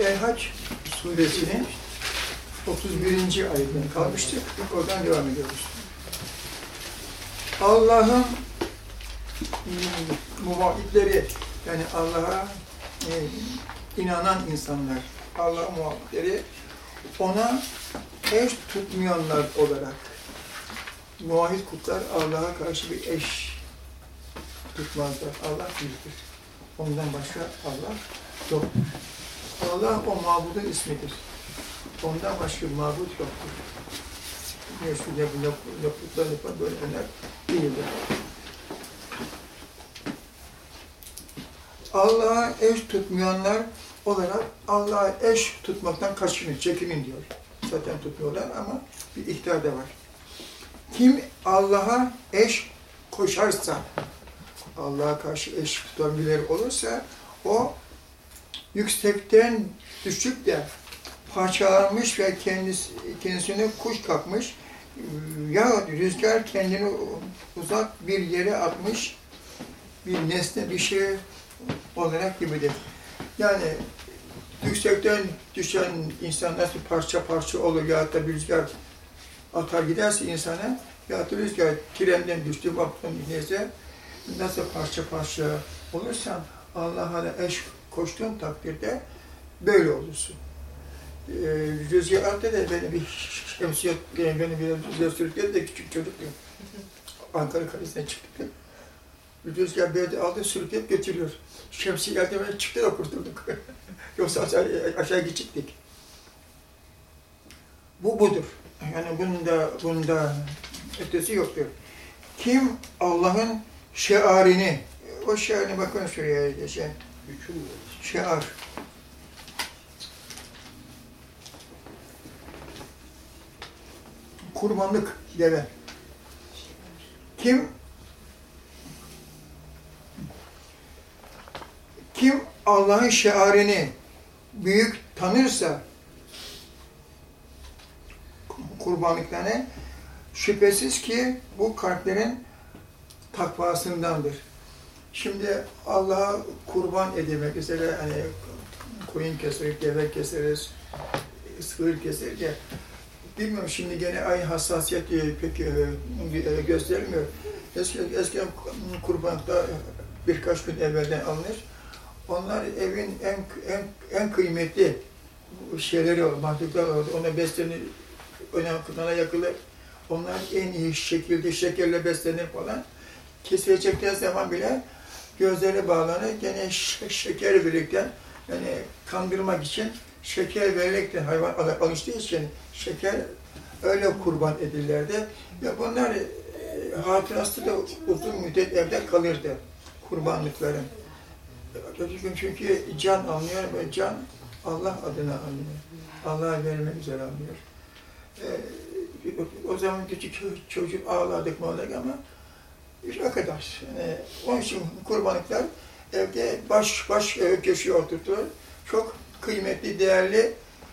El-Hac suresinin 31. ayetinden kalmıştık. Oradan devam ediyoruz. Allah'ın muvahhidleri yani Allah'a e, inanan insanlar, Allah'ın muvahhidleri ona eş tutmayanlar olarak muvahhid kutlar Allah'a karşı bir eş tutmazlar. Allah birdir. Ondan başka Allah yok. Allah o mabudun ismidir. Ondan başka mabut yoktur. Ne şu ne bu putlar yapan böyle öner değildir. Allah'a eş tutmayanlar olarak Allah'a eş tutmaktan kaçının, çekinin diyor. Zaten tutmuyorlar ama bir ihtiyar da var. Kim Allah'a eş koşarsa, Allah'a karşı eş tutan birileri olursa, o yüksekten düşüp de parçalanmış ve kendisi, kendisine kuş kapmış, ya rüzgar kendini uzak bir yere atmış bir nesne, bir şey olarak gibidir. Yani yüksekten düşen insan nasıl parça parça olur ya da bir rüzgar atar giderse insana ya da rüzgar trenden düştü baktın neyse nasıl parça parça olursan Allah'a eş koştuğun takdirde böyle olursun. Ee, rüzgar attı da beni bir şemsiye, beni bir rüzgar de küçük çocuktum. Ankara Kalesi'nden çıktık. Rüzgar beni aldı sürükleyip götürüyor. Şemsiye eldiven çıktı da kurtulduk. Yoksa aşağı, aşağı gidecektik. Bu budur. Yani bunda, bunda ötesi yoktur. Kim Allah'ın şearini, o şearini bakın şuraya şey, şear. Kurbanlık deve. Kim kim Allah'ın şearini büyük tanırsa kurbanlıklarını şüphesiz ki bu kalplerin takvasındandır. Şimdi Allah'a kurban edilmek, mesela hani koyun keseriz, deve keseriz, sığır keseriz ya, bilmiyorum şimdi gene aynı hassasiyet pek e, göstermiyor. Eski, eskiden kurbanlıkta birkaç gün evvelden alınır. Onlar evin en en, en kıymetli şeyleri olur, mahluklar olur. Ona beslenir, ona yakılır. Onlar en iyi şekilde şekerle beslenir falan. Kesilecekleri zaman bile gözleri bağlanır. Gene şeker verirken yani kandırmak için şeker vererekten hayvan alıştığı için şeker öyle kurban edilirlerdi. Ve bunlar e, hatırası da uzun müddet evde kalırdı kurbanlıkların. Çünkü can anlıyor ve can Allah adına anlıyor. Allah'a vermek üzere anlıyor. Ee, o zaman küçük çocuk ağladık mı ama o kadar. Yani onun için kurbanlıklar evde baş baş köşeye oturtulur. Çok kıymetli, değerli.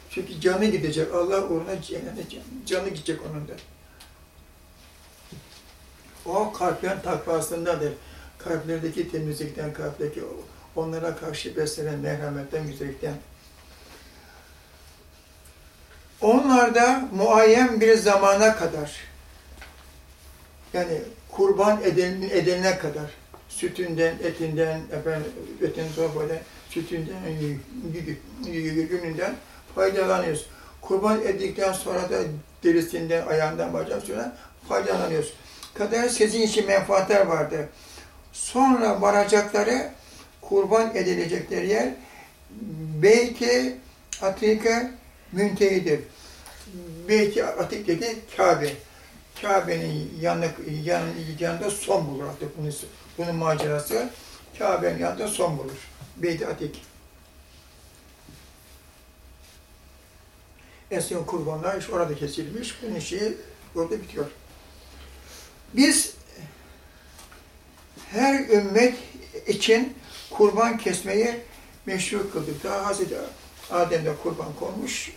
Çünkü canı gidecek. Allah uğruna canı gidecek onun da. O kalplerin takvasındadır. Kalplerdeki temizlikten, kalpteki onlara karşı beslenen merhametten, güzellikten. Onlar da muayyen bir zamana kadar, yani kurban edilene kadar, sütünden, etinden, efendim, etin sonra sütünden, gününden faydalanıyoruz. Kurban edildikten sonra da derisinden, ayağından, bacak faydalanıyoruz. Kadar sizin için menfaatler vardı. Sonra varacakları kurban edilecekleri yer Beyti Atika müntehidir. Beyti Atik dedi Kabe. Kabe'nin yanı, yan, yanında son bulur artık bunun, bunun macerası. Kabe'nin yanında son bulur. Beyti Atik. Eskiden kurbanlar iş orada kesilmiş. Bunun işi orada bitiyor. Biz her ümmet için kurban kesmeyi meşru kıldık. Daha Hazreti Adem'de kurban konmuş.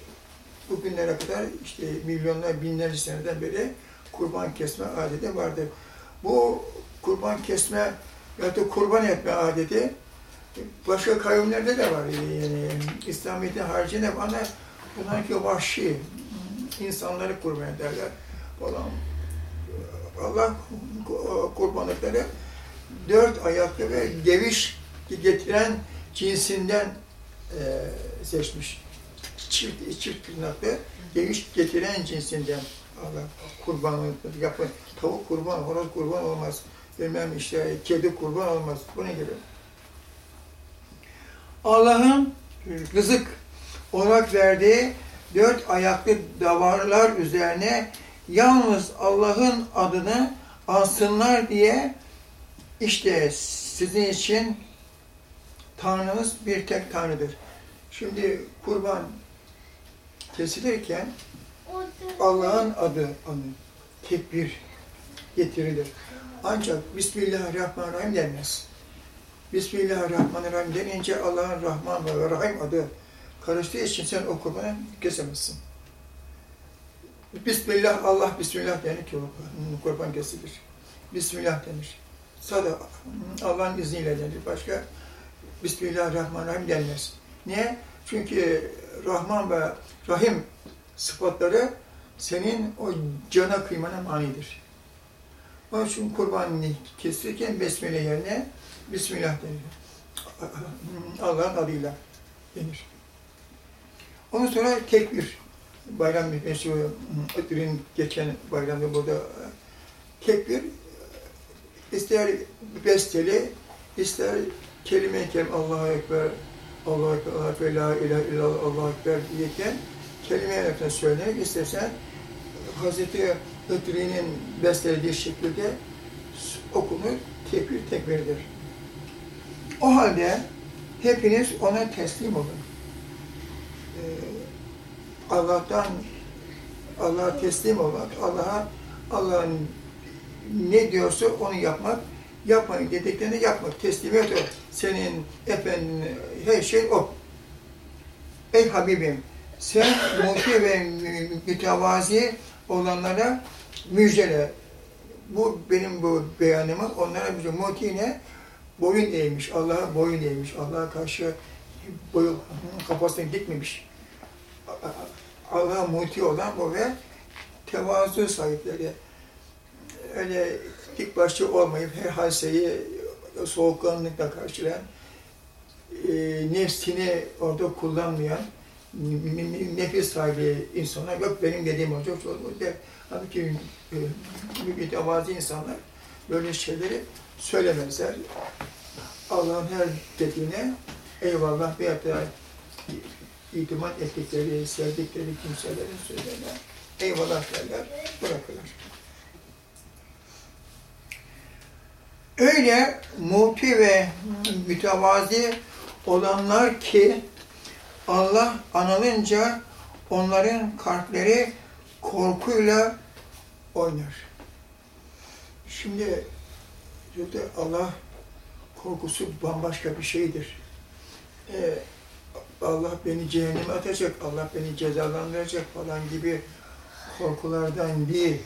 Bugünlere kadar işte milyonlar, binlerce seneden beri kurban kesme adeti vardır. Bu kurban kesme ya da kurban etme adeti Başka kavimlerde de var. Yani İslamiyet'in haricinde bana bunlarki vahşi insanları kurban ederler falan. Allah kurbanlıkları dört ayaklı ve geviş getiren cinsinden e, seçmiş. Çift, çift tırnaklı geviş getiren cinsinden Allah kurbanlık yapın. Tavuk kurban, horoz kurban olmaz. Bilmem işte kedi kurban olmaz. Bu ne gibi? Allah'ın rızık olarak verdiği dört ayaklı davarlar üzerine yalnız Allah'ın adını ansınlar diye işte sizin için Tanrınız bir tek Tanrı'dır. Şimdi kurban kesilirken Allah'ın adı anı, tekbir getirilir. Ancak Bismillahirrahmanirrahim denmez. Bismillahirrahmanirrahim denince Allah'ın Rahman ve Rahim adı karıştığı için sen o kurbanı kesemezsin. Bismillah, Allah Bismillah denir ki kurban kesilir. Bismillah denir. Sadece Allah'ın izniyle denir. Başka Bismillahirrahmanirrahim denmez. Niye? Çünkü Rahman ve Rahim sıfatları senin o cana kıymana manidir. Onun için kurbanını kesirken Besmele yerine Bismillah denir. Allah'ın adıyla denir. Ondan sonra tekbir. Bayram meşhur, Ötür'ün geçen bayramda burada tekbir ister besteli, ister kelime-i kerim Allahu Ekber, Allahu Ekber, Allahu Ekber, La ilahe illallah, Allahu Ekber diyeken kelime-i söylemek istersen Hazreti Ötürü'nün bestelediği şekilde okunur, tekbir tekbirdir. O halde hepiniz ona teslim olun. Ee, Allah'tan Allah'a teslim olmak, Allah'a Allah'ın ne diyorsa onu yapmak, yapmayın dediklerini yapmak, teslimiyet o. Senin efendin her şey o. Ey Habibim, sen muti ve mütevazi olanlara müjdele. Bu benim bu beyanımı onlara müjdele. Muti ne? Boyun eğmiş, Allah'a boyun eğmiş, Allah'a karşı boyu kafasını dikmemiş. Allah'a muti olan bu ve tevazu sahipleri. Öyle dik başlı olmayıp her hadiseyi soğukkanlılıkla karşılayan, e, nefsini orada kullanmayan, nefis sahibi insanlar yok benim dediğim olacak çok der. Halbuki e, mütevazi insanlar böyle şeyleri söylemezler. Allah'ın her dediğine eyvallah veyahut da itimat ettikleri, sevdikleri kimselerin söylerler. Eyvallah derler, bırakırlar. Öyle muti ve mütevazi olanlar ki Allah anılınca onların kalpleri korkuyla oynar. Şimdi Allah korkusu bambaşka bir şeydir. Ee, Allah beni cehenneme atacak, Allah beni cezalandıracak falan gibi korkulardan değil.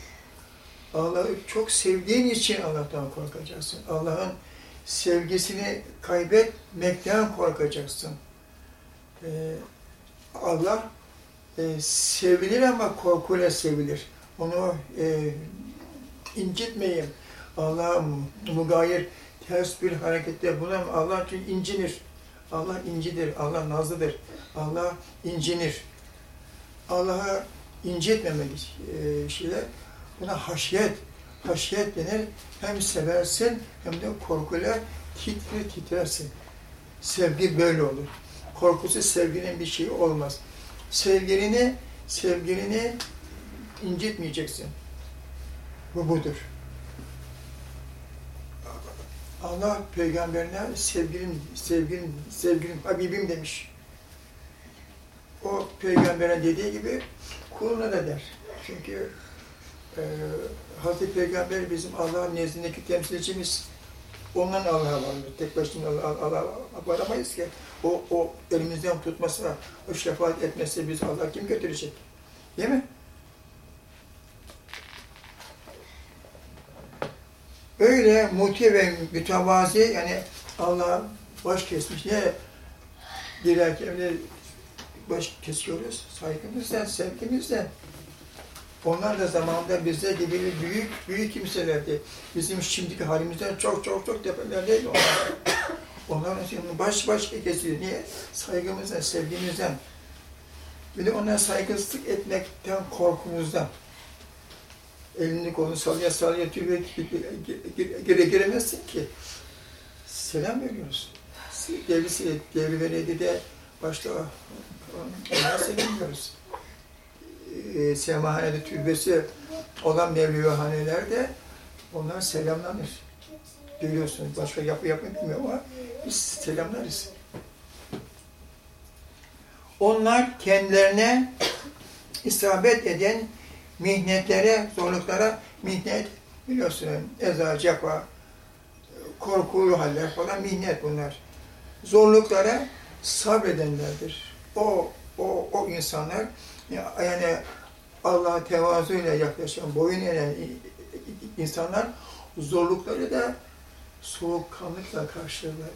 Allah'ı çok sevdiğin için Allah'tan korkacaksın. Allah'ın sevgisini kaybetmekten korkacaksın. Ee, Allah e, sevilir ama korkuyla sevilir. Onu e, incitmeyin. Allah mugayir, ters bir harekette bulunan Allah için incinir. Allah incidir, Allah nazlıdır, Allah incinir. Allah'a incitmemek e, şeyler, buna haşyet, haşyet denir. Hem seversin hem de korkuyla titrer titrersin. Sevgi böyle olur. Korkusu sevginin bir şeyi olmaz. Sevgilini, sevgilini incitmeyeceksin. Bu budur. Allah peygamberine sevgilim, sevgilim, sevgilim, Habibim demiş. O peygambere dediği gibi kuluna da der. Çünkü e, Hazreti Peygamber bizim Allah'ın nezdindeki temsilcimiz. Ondan Allah'a vardır. Tek başına Allah'a Allah, varamayız ki. O, o elimizden tutmasa, o şefaat etmesi biz Allah kim götürecek? Değil mi? Öyle muti ve mütevazi yani Allah baş kesmiş. Niye girerken öyle baş kesiyoruz? Saygımızdan, sevgimizden. Onlar da zamanında bize gibi büyük büyük kimselerdi. Bizim şimdiki halimizden çok çok çok tepelerdeydi onlar. Onların şimdi baş baş kesiyor. Niye? Saygımızdan, sevgimizden. Bir de onlara saygısızlık etmekten korkumuzdan. Elini kolunu sallaya sallaya tübe gire giremezsin ki. Selam veriyoruz. Devlisi, devli veledi de başta Allah'a selamlıyoruz. Ee, semahanede türbesi olan mevlivahanelerde onlar selamlanır. Biliyorsunuz başka yapı yapmayı bilmiyorum ama biz selamlarız. Onlar kendilerine isabet eden mihnetlere, zorluklara mihnet biliyorsun eza, cefa, korkulu haller falan mihnet bunlar. Zorluklara sabredenlerdir. O o o insanlar yani Allah'a tevazuyla yaklaşan, boyun eğen insanlar zorlukları da soğukkanlıkla karşılarlar.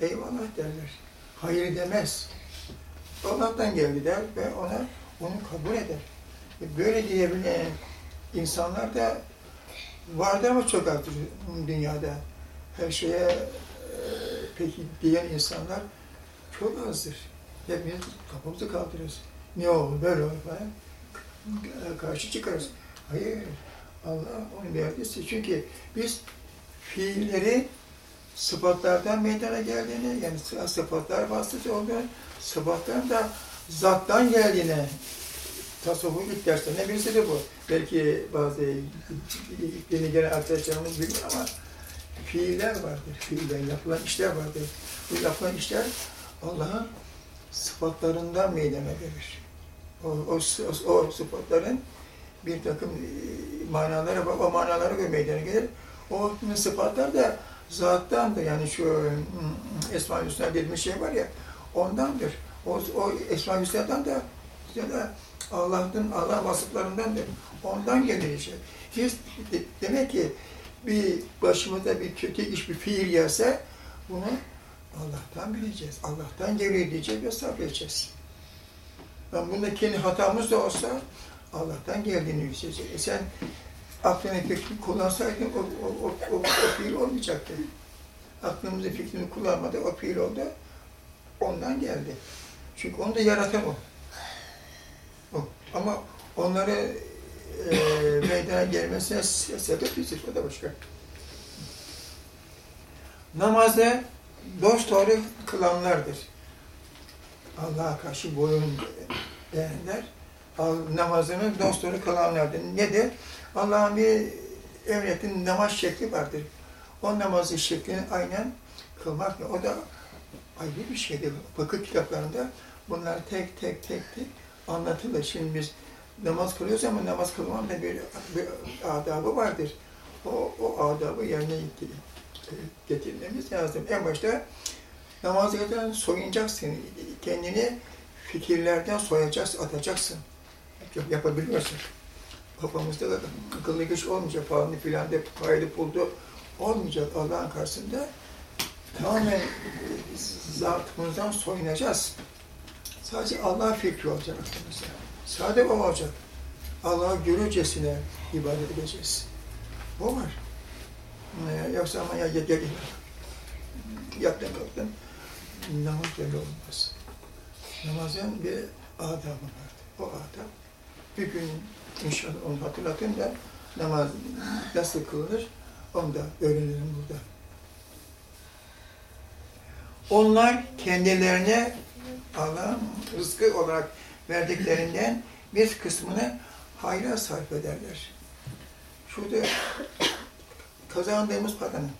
Eyvallah derler. Hayır demez. Allah'tan geldi der ve ona onu kabul eder. E, böyle diyebilen insanlar da vardır ama çok azdır dünyada. Her şeye e, peki diyen insanlar çok azdır. Hepimiz kafamızı kaldırırız. Ne olur, böyle olur falan. Karşı çıkarız. Hayır, Allah onu verdiyse. Çünkü biz fiilleri sıfatlardan meydana geldiğini, yani sıfatlar vasıtası olduğunu, sıfatların da zattan geldiğine tasavvuf ilk derslerine birisi de bu. Belki bazı yeni gelen arkadaşlarımız bilmiyor ama fiiller vardır. Fiiller, yapılan işler vardır. Bu yapılan işler Allah'ın sıfatlarından meydana gelir. O, o, o, o sıfatların bir takım manaları var. O manalara göre meydana gelir. O sıfatlar da zattandır. Yani şu Esma-ül Hüsna dediğimiz şey var ya, ondandır. O, o Esma-ül Hüsna'dan da ya da Allah'ın Allah vasıflarındandır. Ondan gelir şey. Biz demek ki bir başımıza bir kötü iş, bir fiil gelse bunu Allah'tan bileceğiz. Allah'tan geliyor diyeceğiz ve sabredeceğiz. Ben bunda kendi hatamız da olsa Allah'tan geldiğini bileceğiz. E sen aklını fikrini kullansaydın o, o, o, o, o fiil olmayacaktı. Aklımızı fikrini kullanmadı, o fiil oldu. Ondan geldi. Çünkü onu da yaratan o. o. Ama onları e, meydana gelmesine sebep biziz, o da başka. Namazda dost doğru kılanlardır. Allah'a karşı boyun eğenler, namazını dost doğru kılanlardır. Nedir? Allah'ın bir emrettiği namaz şekli vardır. O namazı şeklini aynen kılmak, o da ayrı bir şeydir. Fıkıh kitaplarında bunlar tek tek tek tek anlatılır. Şimdi biz namaz kılıyoruz ama namaz kılmanın da bir, bir adabı vardır. O, o adabı yerine getirmemiz lazım. En başta namazdan soyunacaksın. Kendini fikirlerden soyacaksın, atacaksın. Yapabiliyorsun. Kafamızda da akıllı güç olmayacak falan filan de fayda buldu olmayacak Allah'ın karşısında. Tamamen zatımızdan soyunacağız. Sadece Allah fikri olacak aklımızda. Sadece o olacak. Allah'ı görürcesine ibadet edeceğiz. O var. Ee, yoksa ama ya gel gel yattın kalktın namaz böyle olmaz. Namazın bir adabı vardı. O adab bir gün inşallah onu hatırlatayım da namaz nasıl kılınır onu da öğrenelim burada. Onlar kendilerine Allah'ın rızkı olarak verdiklerinden bir kısmını hayra sarf ederler. Şurada kazandığımız paranın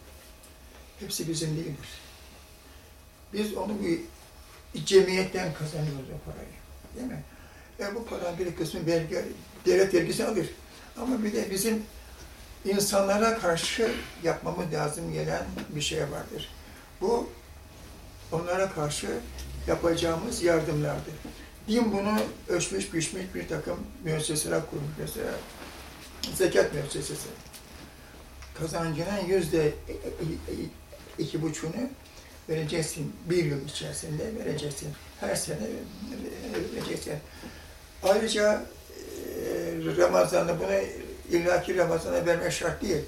hepsi bizim değildir. Biz onu bir cemiyetten kazanıyoruz o parayı. Değil mi? E bu paranın bir kısmı vergi, devlet vergisi alır. Ama bir de bizim insanlara karşı yapmamız lazım gelen bir şey vardır. Bu onlara karşı yapacağımız yardımlardır. Din bunu ölçmüş, biçmiş bir takım müesseseler kurmuş. Mesela zekat müessesesi. Kazancının yüzde iki buçuğunu vereceksin. Bir yıl içerisinde vereceksin. Her sene vereceksin. Ayrıca e, Ramazan'da bunu illaki Ramazan'a vermek şart değil.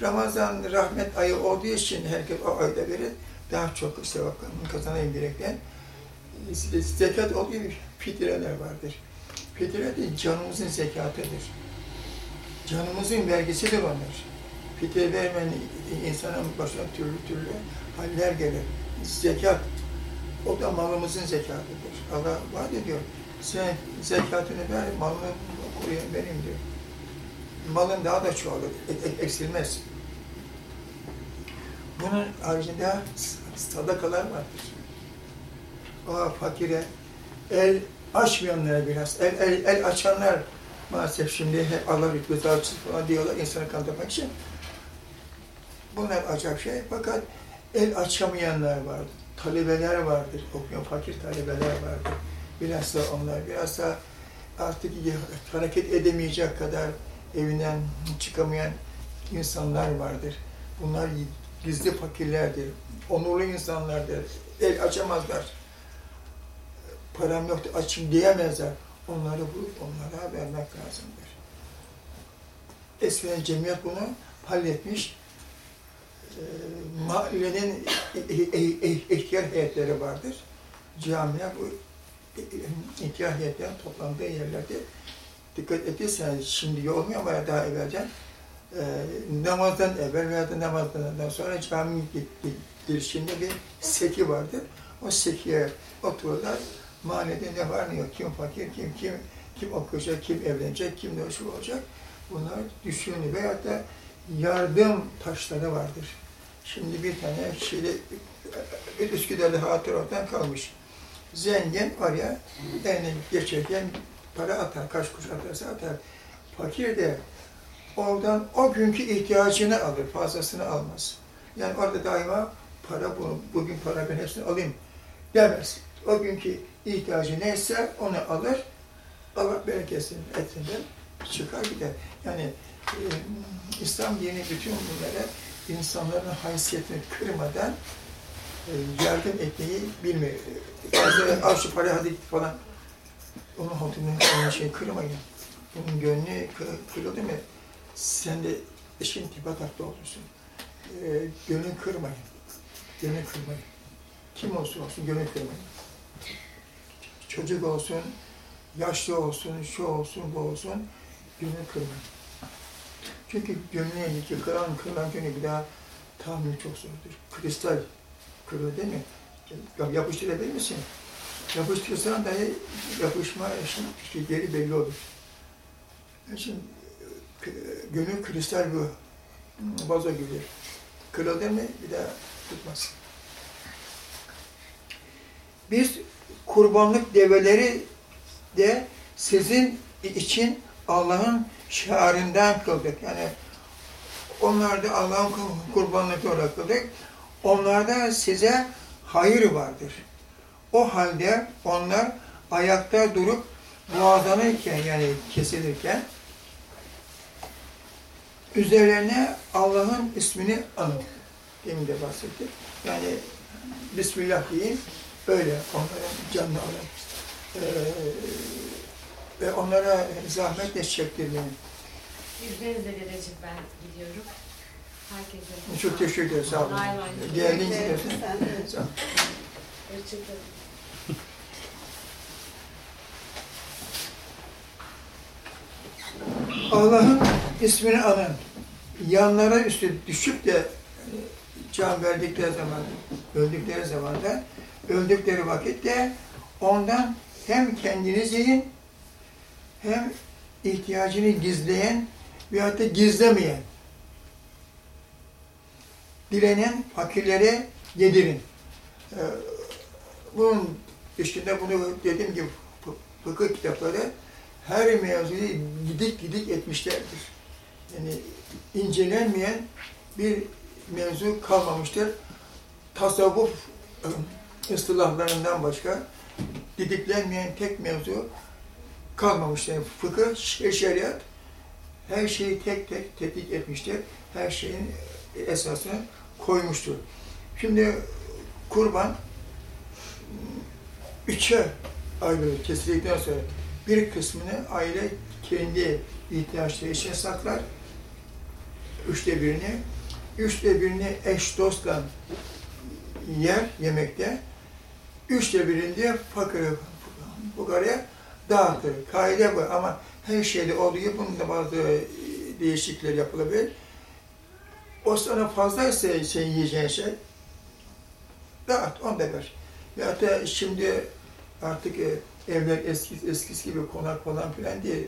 Ramazan rahmet ayı olduğu için herkes o ayda verir. Daha çok sevap kazanayım diyerekten. Zekat olduğu gibi fitreler vardır. Fitre de canımızın zekatıdır. Canımızın vergisidir onlar. Fitre vermeyen insanın başına türlü türlü haller gelir. Zekat, o da malımızın zekatıdır. Allah vaat ediyor. Sen zekatını ver, malını koruyan benim diyor. Malın daha da çoğalır, eksilmez. Bunun haricinde sadakalar vardır. O fakire, el açmayanlara biraz, el, el, el açanlar maalesef şimdi hep Allah rütbesi açsın falan diyorlar insanı kandırmak için. Bunlar acayip şey fakat el açamayanlar vardır. Talebeler vardır, okuyan fakir talebeler vardır. Biraz da onlar, biraz da artık hareket edemeyecek kadar evinden çıkamayan insanlar vardır. Bunlar gizli fakirlerdir, onurlu insanlardır, el açamazlar. Param yoktu, açım diyemezler. Onları bulup onlara vermek lazımdır. Eskiden cemiyet bunu halletmiş. E, mahallenin ihtiyar heyetleri vardır. Camiye bu ihtiyar heyetlerin toplandığı yerlerde dikkat ederseniz şimdi olmuyor ama daha evvelden e, namazdan evvel veya da namazdan sonra cami girişinde bir seki vardır. O sekiye otururlar. Mahallede ne var ne yok, kim fakir, kim kim kim okuyacak, kim evlenecek, kim şu olacak. Bunlar düşünü veyahut da yardım taşları vardır. Şimdi bir tane şeyde bir Üsküdar'da hatır oradan kalmış. Zengin oraya eline geçerken para atar, kaç kuruş atarsa atar. Fakir de oradan o günkü ihtiyacını alır, fazlasını almaz. Yani orada daima para bu, bugün para ben hepsini alayım demez. O günkü ihtiyacı neyse onu alır, Allah bereketini etinden çıkar gider. Yani e, İslam dini bütün bunlara insanların haysiyetini kırmadan e, yardım etmeyi bilmiyor. Bazıları parayı hadi falan. Onun hatırını, onun şey kırmayın. Bunun gönlü kırıldı mı sen de eşin tibatakta olursun. E, gönlü kırmayın. Gönlü kırmayın. Kim olsun olsun gönlü kırmayın. Çocuk olsun, yaşlı olsun, şu olsun, bu olsun, gönlü kırmayın. Çünkü gönlüne kıran, kırılan gönlü bir daha tahammül çok zordur. Kristal kırılır değil mi? Yapıştırabilir misin? Yapıştırsan dahi yapışma için işte geri belli olur. Şimdi gönül kristal bu. Vazo gibi. Kırıldı mı bir daha tutmaz. Biz kurbanlık develeri de sizin için Allah'ın şiarından kıldık. Yani onlar da Allah'ın kurbanlıkları olarak kıldık. Onlarda size hayır vardır. O halde onlar ayakta durup boğazlanırken yani kesilirken üzerlerine Allah'ın ismini anın. Demin de bahsettik. Yani Bismillah deyin, öyle onların canını alın. Ee, ve onlara zahmetle çektirmeyin. İzninizle dedeciğim ben gidiyorum. Herkese. Çok teşekkür ederim, sağ olun. Geldiğiniz için. Sağ olun. Hoşçakalın. Allah'ın ismini alın. Yanlara üstü düşüp de e, can verdikleri zaman, öldükleri zaman da, öldükleri vakitte ondan hem kendiniz yiyin, hem ihtiyacını gizleyen veyahut da gizlemeyen, dilenen fakirlere yedirin. Ee, bunun dışında bunu dediğim gibi fıkıh kitapları her mevzuyu gidik gidik etmişlerdir. Yani incelenmeyen bir mevzu kalmamıştır. Tasavvuf ıstılahlarından başka didiklenmeyen tek mevzu kalmamıştır. Yani fıkıh, şeriat her şeyi tek tek tetkik etmiştir. Her şeyin esasını koymuştur. Şimdi kurban üçe ayrılır kesildikten sonra. Bir kısmını aile kendi ihtiyaçları için saklar. Üçte birini, üçte birini eş dostla yer yemekte. Üçte birini de fakir fukaraya dağıtır. Kaide bu ama her şeyde olduğu gibi bunun da bazı değişiklikler yapılabilir. O sana fazlaysa sen yiyeceğin şey, dağıt, onu da ver. Ya da şimdi artık e, evler eski, eskisi gibi konak falan filan değil.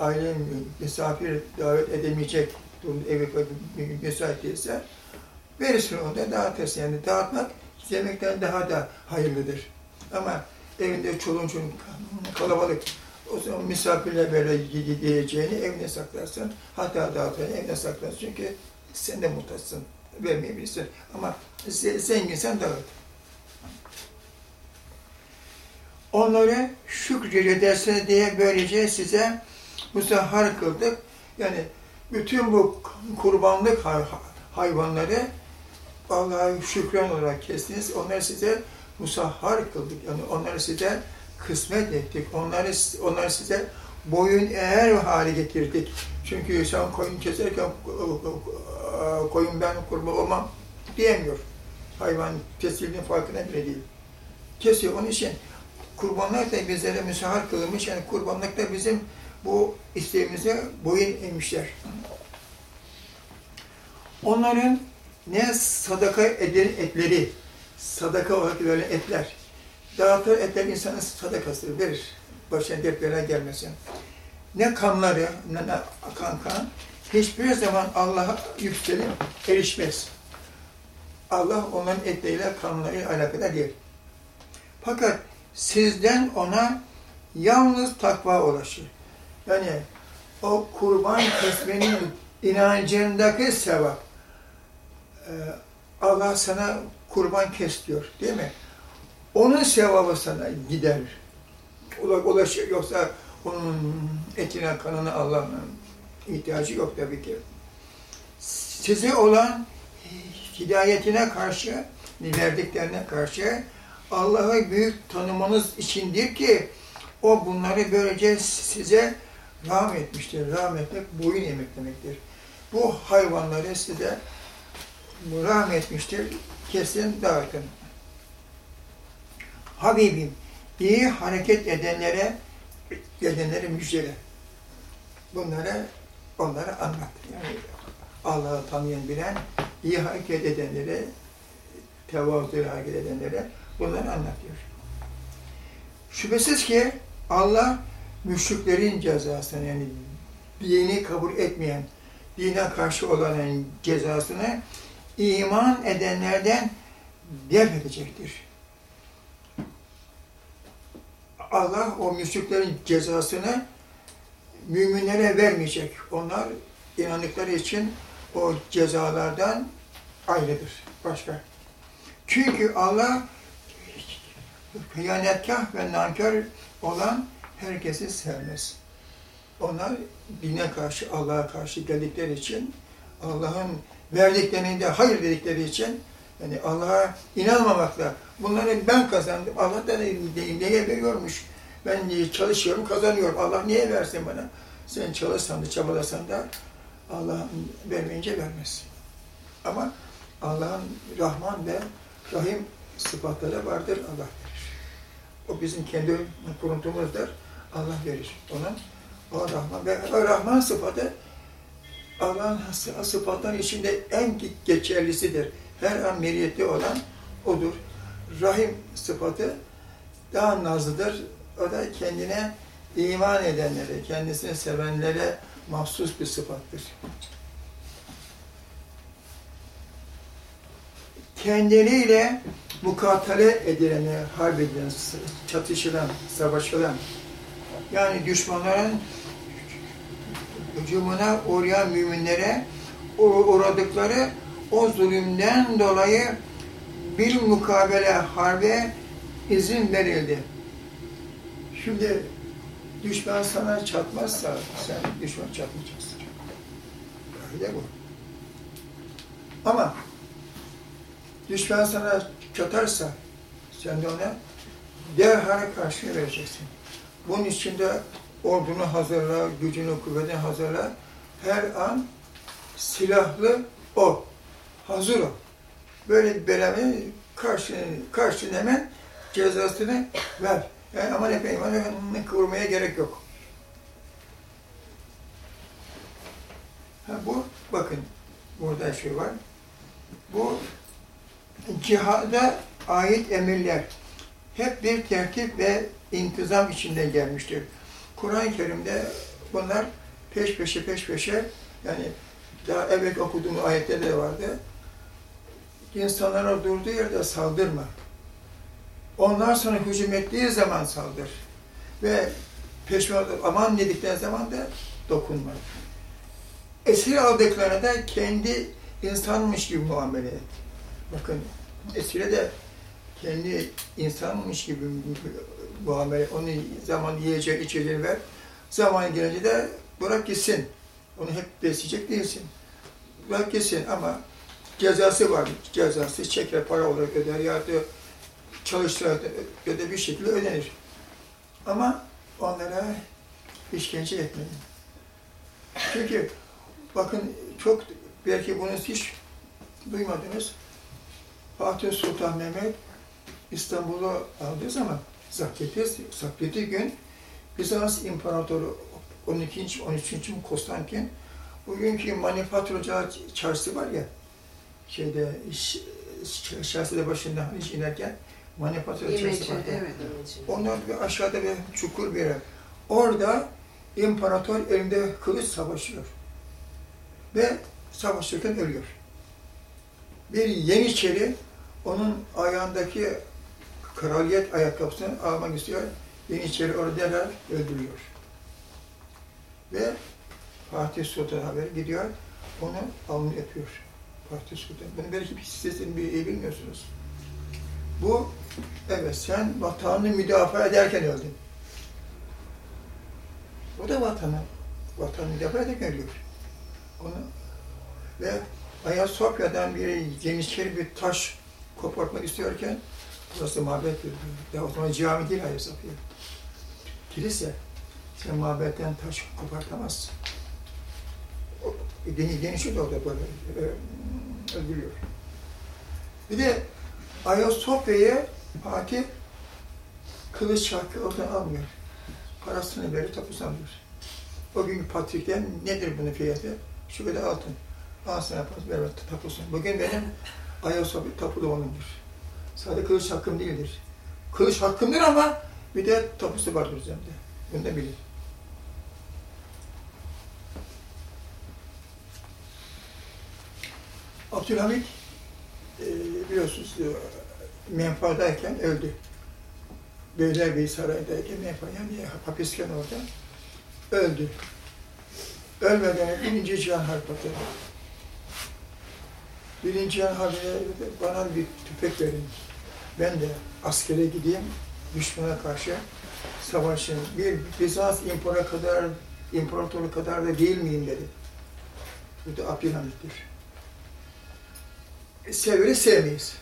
Ailen misafir davet edemeyecek durum, evi müsait değilse verirsin onu da dağıtırsın. Yani dağıtmak yemekten daha da hayırlıdır. Ama evinde çoluğun çocuğun kalabalık, o zaman misafirle böyle yiyeceğini evine saklarsın. Hatta dağıtırını evine saklarsın. Çünkü sen de muhtaçsın, vermeyebilirsin. Ama zenginsen dağıt. Onları şükredersiniz diye böylece size müstahar kıldık. Yani bütün bu kurbanlık hayvanları Allah'a şükran olarak kestiniz. Onları size musahhar kıldık. Yani onları size kısmet ettik. Onları, onları size boyun eğer hale getirdik. Çünkü sen koyun keserken koyun ben kurban olmam diyemiyor. Hayvan kesildiğinin farkına bile değil. Kesiyor. Onun için kurbanlar da bizlere müsahar kılınmış. Yani kurbanlık da bizim bu isteğimize boyun eğmişler. Onların ne sadaka eden etleri, sadaka olarak verilen etler, dağıtır etler insanın sadakası verir. Başına dert bela gelmesin. Ne kanları, ne, ne kan kan, hiçbir zaman Allah'a yükselip erişmez. Allah onların etleriyle, kanlarıyla alakadar değil. Fakat sizden ona yalnız takva ulaşır. Yani o kurban kesmenin inancındaki sevap. Ee, Allah sana kurban kes diyor değil mi? Onun sevabı sana gider. Ulaşır. Yoksa onun etine, kanına Allah'ın ihtiyacı yok tabii ki. Size olan hidayetine karşı, verdiklerine karşı Allah'ı büyük tanımanız içindir ki o bunları böylece size rahmet etmiştir. Rahmetmek boyun yemek demektir. Bu hayvanları size rahmet etmiştir. Kesin dağıtın. Habibim, iyi hareket edenlere edenlere müjdele. Bunları onlara anlat. Yani Allah'ı tanıyan, bilen, iyi hareket edenlere, tevazuyla hareket edenlere bunları anlatıyor. Şüphesiz ki Allah müşriklerin cezasını yani dini kabul etmeyen, dine karşı olanın cezasını iman edenlerden def edecektir. Allah o müşriklerin cezasını müminlere vermeyecek. Onlar inandıkları için o cezalardan ayrıdır. Başka. Çünkü Allah hıyanetkah ve nankör olan herkesi sevmez. Onlar dine karşı, Allah'a karşı geldikleri için, Allah'ın verdiklerinde hayır dedikleri için, yani Allah'a inanmamakla, bunları ben kazandım, Allah da neye veriyormuş, ben çalışıyorum, kazanıyorum, Allah niye versin bana? Sen çalışsan da, çabalasan da Allah vermeyince vermez. Ama Allah'ın Rahman ve Rahim sıfatları vardır, Allah verir. O bizim kendi kuruntumuzdur. Allah verir ona. O Rahman ve o Rahman sıfatı Allah'ın sıfatların içinde en geçerlisidir. Her an meriyetli olan odur. Rahim sıfatı daha nazlıdır. O da kendine iman edenlere, kendisini sevenlere mahsus bir sıfattır. Kendileriyle mukatele edilene, harp edilen, çatışılan, savaşılan, yani düşmanların hücumuna uğrayan müminlere uğradıkları o zulümden dolayı bir mukabele harbe izin verildi. Şimdi düşman sana çatmazsa sen düşman çatmayacaksın. Öyle bu. Ama düşman sana çatarsa sen de ona derhal karşını vereceksin. Bunun için de ordunu hazırla, gücünü, kuvvetini hazırla. Her an silahlı o. Hazır ol. Böyle bir belanı karşını, karşını hemen cezasını ver. Yani aman efendim, aman efendim kıvırmaya gerek yok. Ha, bu, bakın, burada şey var. Bu cihada ait emirler hep bir tertip ve intizam içinde gelmiştir. Kur'an-ı Kerim'de bunlar peş peşe peş peşe yani daha evvel okuduğum ayette de vardı. İnsanlara durduğu yerde saldırma. Onlar sana hücum ettiği zaman saldır. Ve peşme aman dedikten zaman da dokunma. Esir aldıklarına da kendi insanmış gibi muamele et. Bakın esire de kendi insanmış gibi muamele, onun zaman yiyeceği, içeceğini ver. Zaman gelince de bırak gitsin. Onu hep besleyecek değilsin. Bırak gitsin ama cezası var. Cezası çeker, para olarak öder ya da çalıştırarak öder bir şekilde ödenir. Ama onlara işkence etmeyin. Çünkü bakın çok belki bunu hiç duymadınız. Fatih Sultan Mehmet İstanbul'u aldığı zaman zapt ettiği gün Bizans İmparatoru 12. 13. Konstantin bugünkü manifaturacı çarşısı var ya şeyde şahsede başında hiç inerken manifatura çarşısı var. evet. Onlar bir aşağıda bir çukur bir yer. Orada imparator elinde kılıç savaşıyor. Ve savaşırken ölüyor. Bir yeniçeri onun ayağındaki kraliyet ayakkabısını almak istiyor. Yeniçeri orada derhal öldürüyor. Ve Fatih Sultan haber gidiyor, onu alnı yapıyor. Fatih Sultan. Bunu belki sizin bir iyi bilmiyorsunuz. Bu, evet sen vatanını müdafaa ederken öldün. O da vatanı, vatanı müdafaa ederken ölüyor. Onu ve Ayasofya'dan bir Yeniçeri bir taş kopartmak istiyorken burası mabet bir Ya o zaman cami değil Ayasofya. Kilise. Sen mabetten taş kopartamazsın. O, geniş, genişi de orada böyle e. Bir de Ayasofya'ya Fatih kılıç hakkı oradan almıyor. Parasını verir, tapusunu alıyor. O günkü patrikten nedir bunun fiyatı? Şu kadar altın. Al sana pas, ver ver, tapusun. Bugün benim Ayasofya tapu da onundur. Sadece kılıç hakkım değildir. Kılıç hakkımdır ama bir de tapusu vardır üzerimde. Bunu da bilin. Abdülhamit e, biliyorsunuz e, menfaadayken öldü. Beylerbeyi Sarayı'ndayken menfa yani hapisken orada öldü. Ölmeden birinci Cihan Harp atıldı. Birinci Cihan Harbi'ne bana bir tüfek verin. Ben de askere gideyim, düşmana karşı savaşın. Bir Bizans impara kadar, imparatoru kadar da değil miyim dedi. Bu da Abdülhamit'tir. Severiz, sevmeyiz.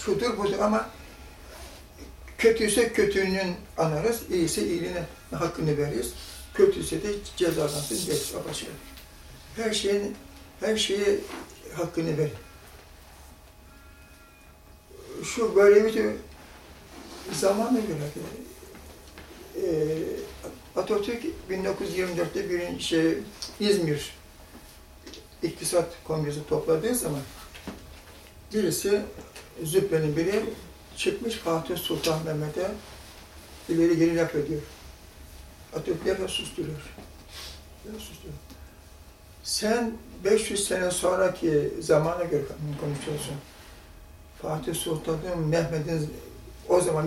Şudur budur ama kötüyse kötülüğünün anarız, iyiyse iyiliğine hakkını veririz. Kötüyse de o başka. Her şeyin, her şeye hakkını verin. Şu böyle bir zamanla göre e, Atatürk 1924'te bir şey İzmir İktisat Kongresi topladığı zaman birisi Zübbe'nin biri çıkmış Fatih Sultan Mehmet'e ileri geri laf ediyor. Atatürk lafı susturuyor. Lafı susturuyor. Sen 500 sene sonraki zamana göre konuşuyorsun. Fatih Sultan Mehmet'in o zaman